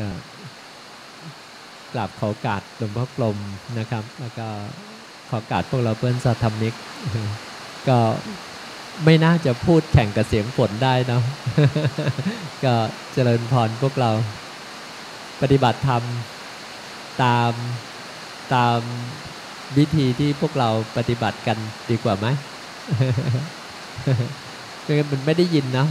ก็กราบขอกาดหลวงพ่อกลมนะครับ แล้วก็ขอกาดพวกเราเพื่อนสัทธมิก ก็ไม่น่าจะพูดแข่งกับเสียงฝนได้เนาะก็เจริญพรพวกเรา ปฏิบัติธรรมตามตามวิธีที่พวกเราปฏิบัติกันดีกว่าไหมมันไม่ได้ยินเนาะ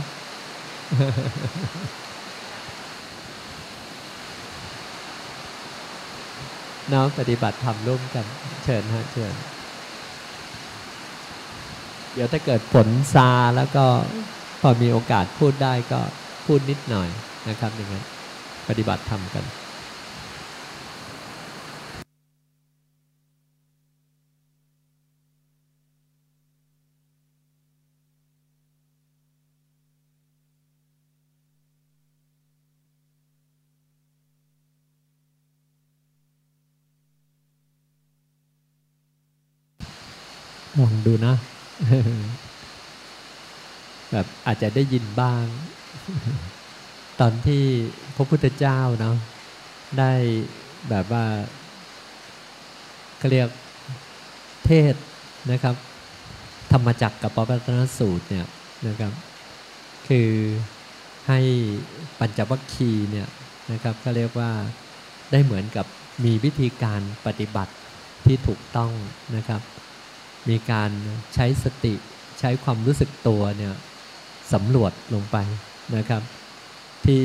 น้อมปฏิบัติธรรมร่วมกัน เชิญฮะเชิญ เดี๋ยวถ้าเกิดฝนซาแล้วก็พอมีโอกาสพูดได้ก็พูดนิดหน่อยนะครับอย่างนั้นปฏิบัติธรรมกัน ลองดูนะแบบอาจจะได้ยินบ้าง ตอนที่พระพุทธเจ้าเนาะได้แบบว่าเขาเรียกเทศนะครับ ธรรมจักรกับปปัตนสูตรเนี่ยนะครับ คือให้ปัญจวัคคีเนี่ยนะครับ ก็เรียกว่าได้เหมือนกับมีวิธีการปฏิบัติที่ถูกต้องนะครับ มีการใช้สติใช้ความรู้สึกตัวเนี่ยสำรวจลงไปนะครับ ที่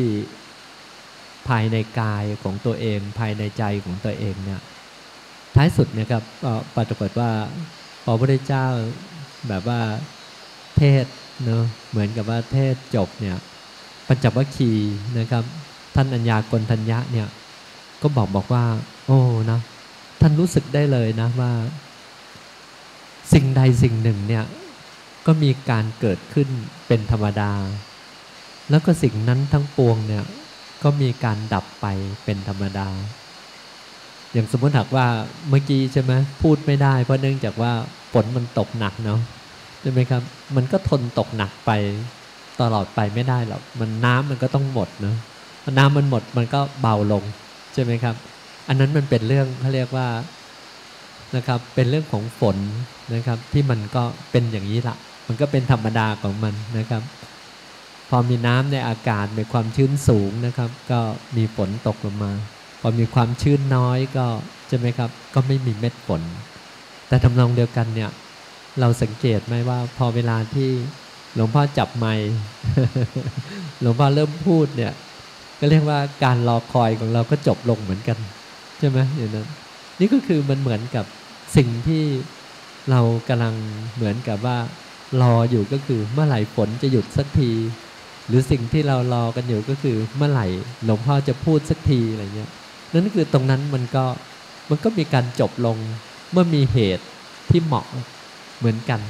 ภายในกายของตัวเอง ภายในใจของตัวเองเนี่ยท้ายสุดเนี่ยครับปรากฏว่าพอพระพุทธเจ้าแบบว่าเทศเนาะเหมือนกับว่าเทศจบเนี่ยปัญจวัคคีย์นะครับ ท่านอัญญากลทัญญะเนี่ยก็บอกบอกว่า โอ้นะท่านรู้สึกได้เลยนะว่า สิ่งใดสิ่งหนึ่งเนี่ยก็มีการเกิดขึ้นเป็นธรรมดา แล้วก็สิ่งนั้นทั้งปวงเนี่ยก็มีการดับไปเป็นธรรมดา อย่างสมมติหากว่าเมื่อกี้ใช่ไหมพูดไม่ได้เพราะเนื่องจากว่าฝนมันตกหนักเนาะใช่ไหมครับ มันก็ทนตกหนักไปตลอดไปไม่ได้หรอกมันน้ำมันก็ต้องหมดเนาะพอน้ำมันหมดมันก็เบาลงใช่ไหมครับ อันนั้นมันเป็นเรื่องเขาเรียกว่า นะครับ เป็นเรื่องของฝนนะครับ ที่มันก็เป็นอย่างนี้ละมันก็เป็นธรรมดาของมันนะครับ พอมีน้ำในอากาศมีความชื้นสูงนะครับ ก็มีฝนตกลงมา พอมีความชื้นน้อยก็ใช่ไหมครับ ก็ไม่มีเม็ดฝน แต่ทำนองเดียวกันเนี่ย เราสังเกตไหมว่า พอเวลาที่หลวงพ่อจับไมค์หลวงพ่อเริ่มพูดเนี่ย ก็เรียกว่าการรอคอยของเราก็จบลงเหมือนกัน ใช่ไหมอย่างนั้น นี่ก็คือมันเหมือนกับ สิ่งที่เรากำลังเหมือนกับว่ารออยู่ก็คือเมื่อไหร่ฝนจะหยุดสักที หรือสิ่งที่เรารอกันอยู่ก็คือเมื่อไหร่หลวงพ่อจะพูดสักทีอะไรเงี้ยนั่นคือตรงนั้นมันก็มันก็มีการจบลงเมื่อมีเหตุที่เหมาะเหมือนกัน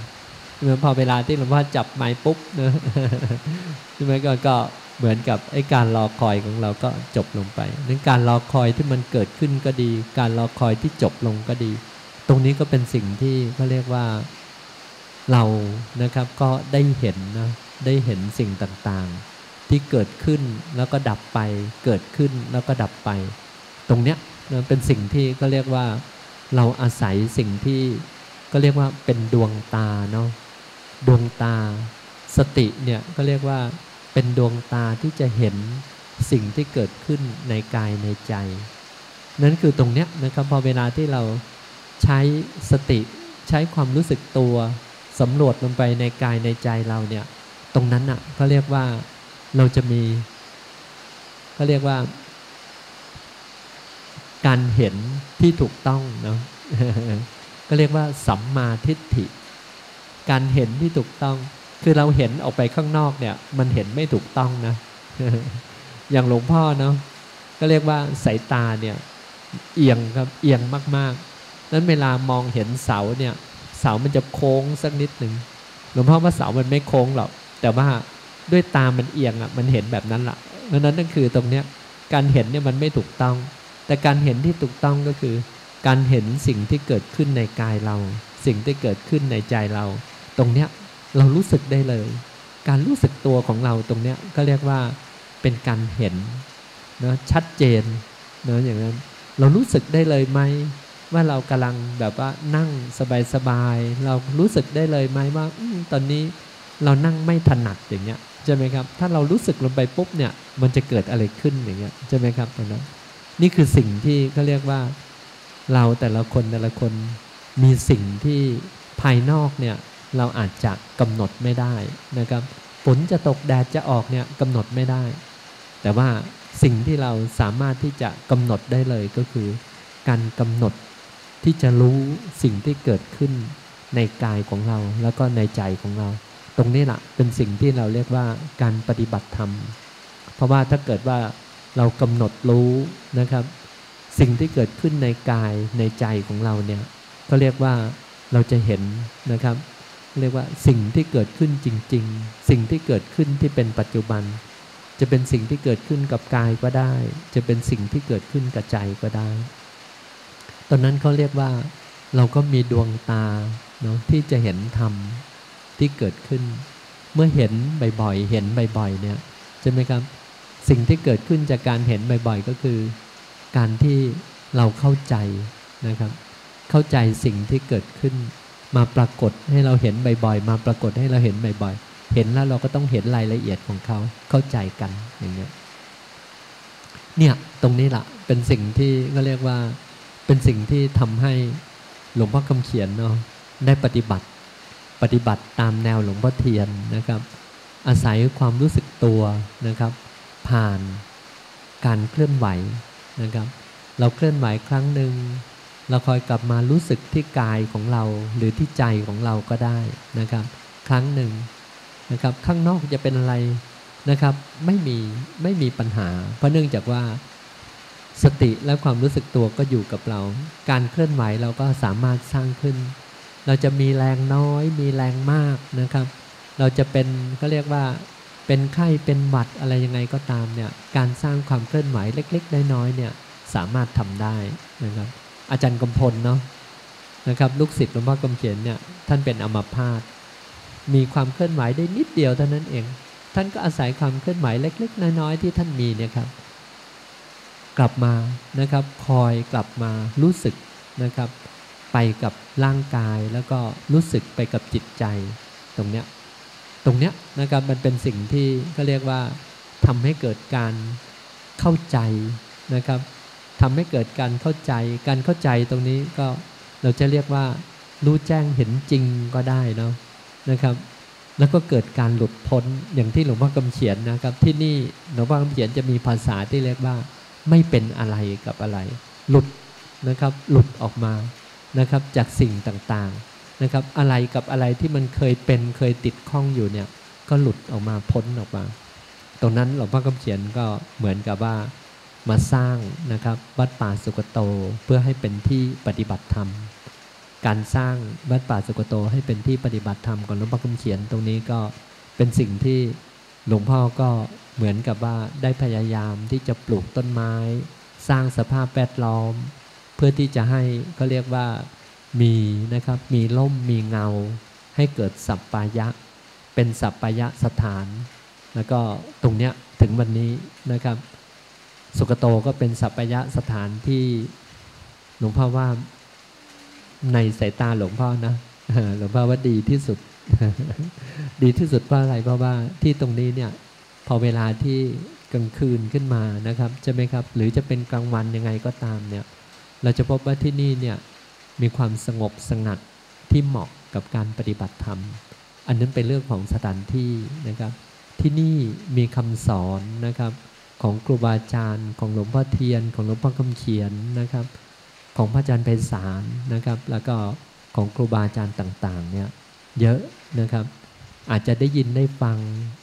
เหมือนพอเวลาที่หลวงพ่อจับไม้ปุ๊บนะใช่ไหมก็ก็เหมือนกับไอ้การรอคอยของเราก็จบลงไปนั้นการรอคอยที่มันเกิดขึ้นก็ดี การรอคอยที่จบลงก็ดี ตรงนี้ก็เป็นสิ่งที่เขาเรียกว่าเรานะครับก็ได้เห็นนะได้เห็นสิ่งต่างๆ ที่เกิดขึ้นแล้วก็ดับไป เกิดขึ้นแล้วก็ดับไป ตรงเนี้ยมันเป็นสิ่งที่ก็เรียกว่า เราอาศัยสิ่งที่ก็เรียกว่าเป็นดวงตาเนาะดวงตา สติเนี่ยก็เรียกว่าเป็นดวงตาที่จะเห็นสิ่งที่เกิดขึ้นในกายในใจ นั่นคือตรงเนี้ยนะครับพอเวลาที่เรา ใช้สติใช้ความรู้สึกตัวสำรวจลงไปในกายในใจเราเนี่ย ตรงนั้นอะก็เรียกว่าเราจะมี ก็เรียกว่า การเห็นที่ถูกต้องเนาะก็เรียกว่าสัมมาทิฏฐิ การเห็นที่ถูกต้อง คือเราเห็นออกไปข้างนอกเนี่ย มันเห็นไม่ถูกต้องนะอย่างหลวงพ่อเนาะก็เรียกว่าสายตาเนี่ย เอียงครับเอียงมาก ๆ นั้นเวลามองเห็นเสาเนี่ยเสามันจะโค้งสักนิดหนึ่งหลวงพ่อว่าเสามันไม่โค้งหรอกแต่ว่าด้วยตามันเอียงอะมันเห็นแบบนั้นละ่ะเพราะนั้นนั่นคือตรงเนี้ยการเห็นเนี่ยมันไม่ถูกต้อง แต่การเห็นที่ถูกต้องก็คือ การเห็นสิ่งที่เกิดขึ้นในกายเรา สิ่งที่เกิดขึ้นในใจเรา ตรงเนี้ยเรารู้สึกได้เลย การรู้สึกตัวของเราตรงเนี้ยก็เรียกว่าเป็นการเห็นนะชัดเจนนะอย่างนั้นเรารู้สึกได้เลยไหม ว่าเรากำลังแบบว่านั่งสบายๆ เรารู้สึกได้เลยไหมว่าอตอนนี้เรานั่งไม่ถนัดอย่างเงี้ยใช่ไหมครับ ถ้าเรารู้สึกลงไปปุ๊บเนี่ย มันจะเกิดอะไรขึ้นอย่างเงี้ยใช่ไหมครับตอนนั้นนี่คือสิ่งที่เขาเรียกว่าเราแต่ละคนแต่ละคนมีสิ่งที่ภายนอกเนี่ยเราอาจจะกำหนดไม่ได้นะครับฝนจะตกแดดจะออกเนี่ยกำหนดไม่ได้ แต่ว่าสิ่งที่เราสามารถที่จะกำหนดได้เลยก็คือ การกำหนด ที่จะรู้สิ่งที่เกิดขึ้นในกายของเราแล้วก็ในใจของเรา ตรงนี้แหละเป็นสิ่งที่เราเรียกว่าการปฏิบัติธรรม เพราะว่าถ้าเกิดว่าเรากำหนดรู้นะครับ สิ่งที่เกิดขึ้นในกายในใจของเราเนี่ยก็เรียกว่าเราจะเห็นนะครับ เรียกว่าสิ่งที่เกิดขึ้นจริง ๆ สิ่งที่เกิดขึ้นที่เป็นปัจจุบัน จะเป็นสิ่งที่เกิดขึ้นกับกายก็ได้ จะเป็นสิ่งที่เกิดขึ้นกับใจก็ได้ ตอนนั้นเขาเรียกว่าเราก็มีดวงตาเนาะที่จะเห็นธรรมที่เกิดขึ้น เมื่อเห็นบ่อยๆเห็นบ่อยๆเนี่ยใช่ไหมครับ สิ่งที่เกิดขึ้นจากการเห็นบ่อยๆก็คือ การที่เราเข้าใจนะครับ เข้าใจสิ่งที่เกิดขึ้น มาปรากฏให้เราเห็นบ่อยๆมาปรากฏให้เราเห็นบ่อยๆเห็นแล้วเราก็ต้องเห็นรายละเอียดของเขาเข้าใจกันอย่างเงี้ยเนี่ยตรงนี้แหละเป็นสิ่งที่ก็เรียกว่า เป็นสิ่งที่ทำให้หลวงพ่อคำเขียนเนาะได้ปฏิบัติปฏิบัติตามแนวหลวงพ่อเทียนนะครับ อาศัยความรู้สึกตัวนะครับ ผ่านการเคลื่อนไหวนะครับ เราเคลื่อนไหวครั้งหนึ่งเราคอยกลับมารู้สึกที่กายของเราหรือที่ใจของเราก็ได้นะครับ ครั้งหนึ่งนะครับ ข้างนอกจะเป็นอะไรนะครับ ไม่มีไม่มีปัญหา เพราะเนื่องจากว่า สติและความรู้สึกตัวก็อยู่กับเรา การเคลื่อนไหวเราก็สามารถสร้างขึ้น เราจะมีแรงน้อย มีแรงมากนะครับ เราจะเป็นก็เรียกว่าเป็นไข้เป็นหวัดอะไรยังไงก็ตามเนี่ยการสร้างความเคลื่อนไหวเล็กๆน้อยๆเนี่ยสามารถทำได้นะครับ อาจารย์กำพลเนาะนะครับลูกศิษย์หลวงพ่อกำเขียนเนี่ยท่านเป็นอมพาตมีความเคลื่อนไหวได้นิดเดียวเท่านั้นเอง ท่านก็อาศัยความเคลื่อนไหวเล็ก ๆ น้อยๆที่ท่านมีเนี่ยครับ กลับมานะครับ คอยกลับมารู้สึกนะครับ ไปกับร่างกายแล้วก็รู้สึกไปกับจิตใจตรงเนี้ยตรงเนี้ยนะครับมันเป็นสิ่งที่ก็เรียกว่าทำให้เกิดการเข้าใจนะครับทำให้เกิดการเข้าใจ การเข้าใจตรงนี้ก็เราจะเรียกว่ารู้แจ้งเห็นจริงก็ได้เนาะนะครับ แล้วก็เกิดการหลุดพ้นอย่างที่หลวงพ่อกำเขียนนะครับ ที่นี่หลวงพ่อกำเขียนจะมีภาษาที่เรียกว่า ไม่เป็นอะไรกับอะไร หลุดนะครับหลุดออกมานะครับจากสิ่งต่างๆนะครับอะไรกับอะไรที่มันเคยเป็นเคยติดข้องอยู่เนี่ยก็หลุดออกมาพ้นออกมา ตรงนั้นหลวงพ่อกำเขียนก็เหมือนกับว่ามาสร้างนะครับวัดป่าสุกโตเพื่อให้เป็นที่ปฏิบัติธรรม การสร้างวัดป่าสุกโตให้เป็นที่ปฏิบัติธรรมของหลวงพ่อคำเขียนตรงนี้ก็เป็นสิ่งที่ หลวงพ่อก็เหมือนกับว่าได้พยายามที่จะปลูกต้นไม้ สร้างสภาพแวดล้อม เพื่อที่จะให้เขาเรียกว่ามีนะครับมีล่มมีเงา ให้เกิดสัปปายะ เป็นสัปปายะสถาน แล้วก็ตรงเนี้ยถึงวันนี้นะครับ สุกโตก็เป็นสัพยะสถานที่หลวงพ่อว่าในสายตาหลวงพ่อนะหลวงพ่อว่าดีที่สุด ดีที่สุดเพราะอะไรเพราะว่าที่ตรงนี้เนี่ย พอเวลาที่กลางคืนขึ้นมานะครับใช่ไหมครับ หรือจะเป็นกลางวันยังไงก็ตามเนี่ย เราจะพบว่าที่นี่เนี่ยมีความสงบสงัดที่เหมาะกับการปฏิบัติธรรม อันนั้นเป็นเรื่องของสถานที่นะครับ ที่นี่มีคำสอนนะครับ ของครูบาอาจารย์ของหลวงพ่อเทียน ของหลวงพ่อคำเขียนนะครับ ของพระอาจารย์ไพศาลนะครับ แล้วก็ของครูบาอาจารย์ต่างๆเนี่ย เยอะนะครับ อาจจะได้ยินได้ฟัง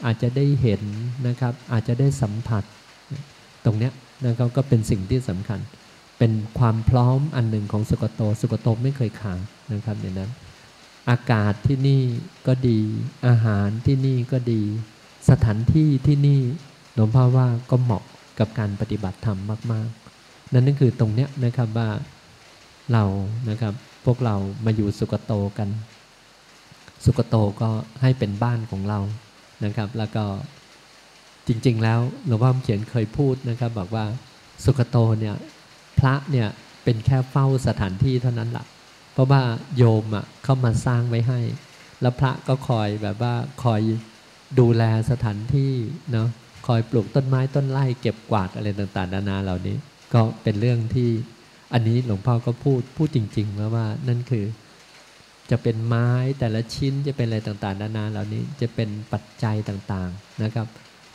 อาจจะได้เห็นนะครับ อาจจะได้สัมผัส ตรงเนี้ยนะครับก็เป็นสิ่งที่สำคัญ เป็นความพร้อมอันหนึ่งของสุกโต สุกโตไม่เคยขาดนะครับในนั้น อากาศที่นี่ก็ดี อาหารที่นี่ก็ดี สถานที่ที่นี่หลวงพ่อว่าก็เหมาะกับการปฏิบัติธรรมมาก ๆ นั่นนั่นคือตรงเนี้ยนะครับว่าเรานะครับพวกเรามาอยู่สุกโตกัน สุกโตก็ให้เป็นบ้านของเรานะครับ แล้วก็จริงๆ แล้วหลวงพ่อเขียนเคยพูดนะครับ บอกว่าสุขโตเนี่ยพระเนี่ยเป็นแค่เฝ้าสถานที่เท่านั้นแหละเพราะว่าโยมอะเข้ามาสร้างไว้ให้ แล้วพระก็คอยแบบว่าคอยดูแลสถานที่เนาะคอยปลูกต้นไม้ต้นไร่เก็บกวาดอะไรต่างๆนานาเหล่านี้ ก็เป็นเรื่องที่อันนี้หลวงพ่อก็พูดพูดจริงๆแล้วว่านั่นคือ จะเป็นไม้แต่ละชิ้นจะเป็นอะไรต่างๆ นานาเหล่านี้จะเป็นปัจจัยต่างๆนะครับ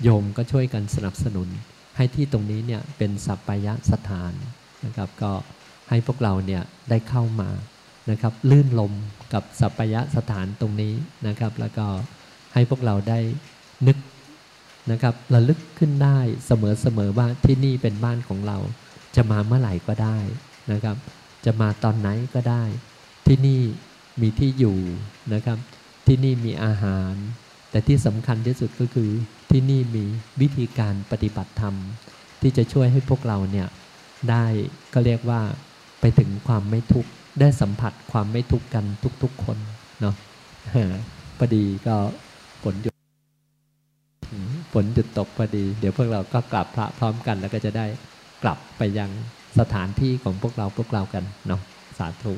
โยมก็ช่วยกันสนับสนุน ให้ที่ตรงนี้เนี่ยเป็นสัปปายะสถานนะครับ ก็ให้พวกเราเนี่ยได้เข้ามานะครับ ลื่นลมกับสัปปายะสถานตรงนี้นะครับ แล้วก็ให้พวกเราได้นึกนะครับระลึกขึ้นได้เสมอๆว่าที่นี่เป็นบ้านของเรา จะมาเมื่อไหร่ก็ได้นะครับ จะมาตอนไหนก็ได้ ที่นี่ มีที่อยู่นะครับ ที่นี่มีอาหาร แต่ที่สำคัญที่สุดก็คือที่นี่มีวิธีการปฏิบัติธรรม ที่จะช่วยให้พวกเราเนี่ยได้ก็เรียกว่าไปถึงความไม่ทุกข์ได้สัมผัสความไม่ทุกข์กันทุกๆคนเนาะพอดีก็ฝนหยุดฝนหยุดตกพอดี เดี๋ยวพวกเราก็กลับพระพร้อมกันแล้วก็จะได้กลับไปยังสถานที่ของพวกเราพวกเรากันเนาะสาธุ